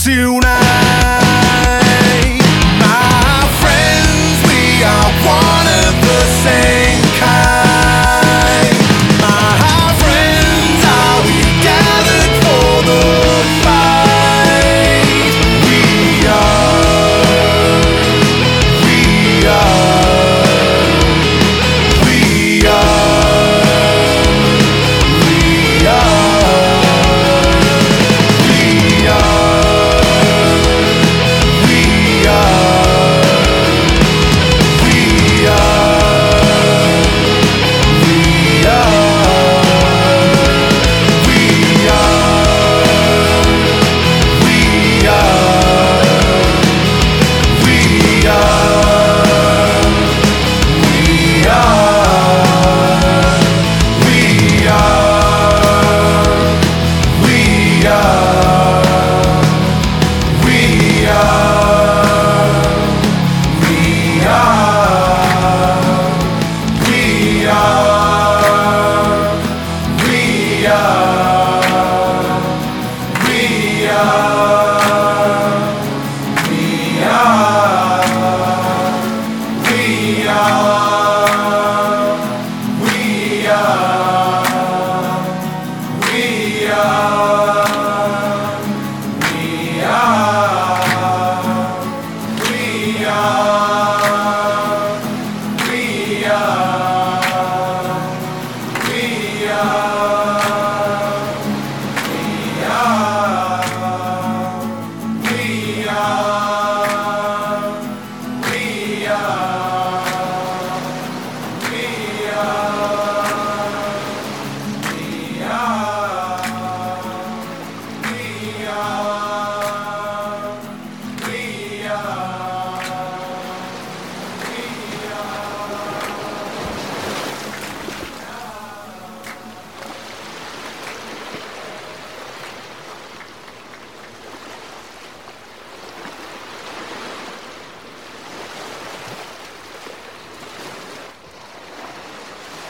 Un'azione Maria.